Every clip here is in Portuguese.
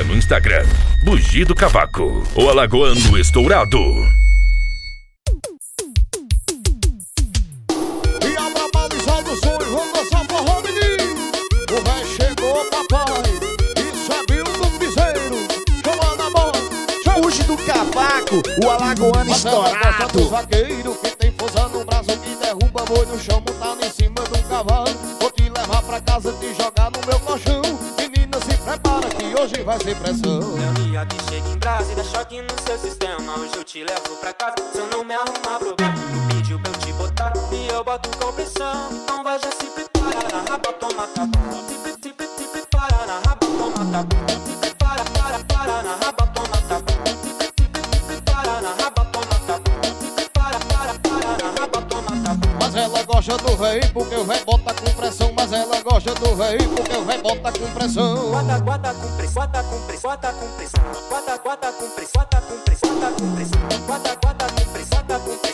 Siga no Instagram, Bugido Cavaco, o Alagoano Estourado. E a babalizar do sonho, vamos dançar forró, menino. O véi chegou, papai. É Bill do Piseiro. Chamando a bola. Puxe do cavaco, o alagoano do estourado. vaqueiro que tem força no braço que derruba boi no chão, montado em cima de um cavalo. Hoje vai ser pressão. Meu que chega em brasa e dá choque no seu sistema. Hoje eu te levo pra casa, se eu não me arrumar problema. Tu pediu pra eu te botar e eu boto com pressão. Então vai já se prepara na raba, toma Mas ela gosta do véi porque o véi bota com pressão. Mas ela gosta do véi porque o véi bota com pressão. Guarda, guarda com pressão, guarda com pressão, guarda com pressão, guarda, guarda com pressão, guarda com pressão, guarda com pressão, com pressão,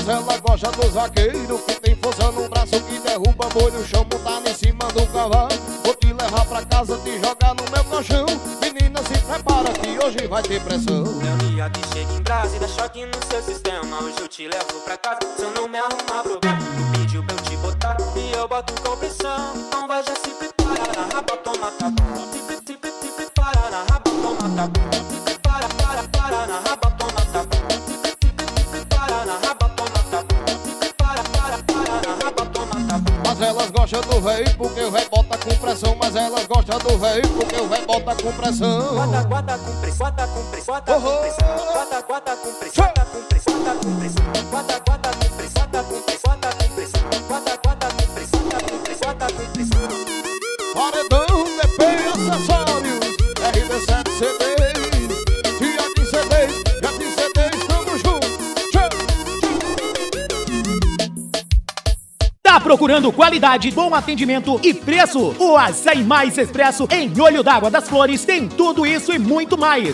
Mas ela gosta do zagueiro que tem força no braço que derruba boi no chão, montar em cima do cavalo. Vou te levar pra casa, te jogar no meu colchão. Menina, se prepara que hoje vai ter pressão. Meu que chega em brasa e dá choque no seu sistema. Hoje eu te levo pra casa, se eu não me arrumar problema. Tu pediu pra eu te botar e eu boto com pressão. Então vai já se prepara na raba, toma. Se pre- se pre- se prepara na raba, toma tapa. Mas elas gostam do véi porque o véi bota com pressão. Mas elas gostam do véi porque o véi bota com pressão. Guarda, guarda com pressão, guarda com pressão, guarda com pressão, guarda, guarda com pressão, guarda com pressão, guarda com pressão, guarda, guarda com pressão, guarda com pressão, guarda com pressão, guarda, guarda com pressão, com pressão, guarda com pressão. Paredão, DP Acessórios, Tá procurando qualidade, bom atendimento e preço? O Açaí Mais Expresso em Olho d'Água das Flores tem tudo isso e muito mais.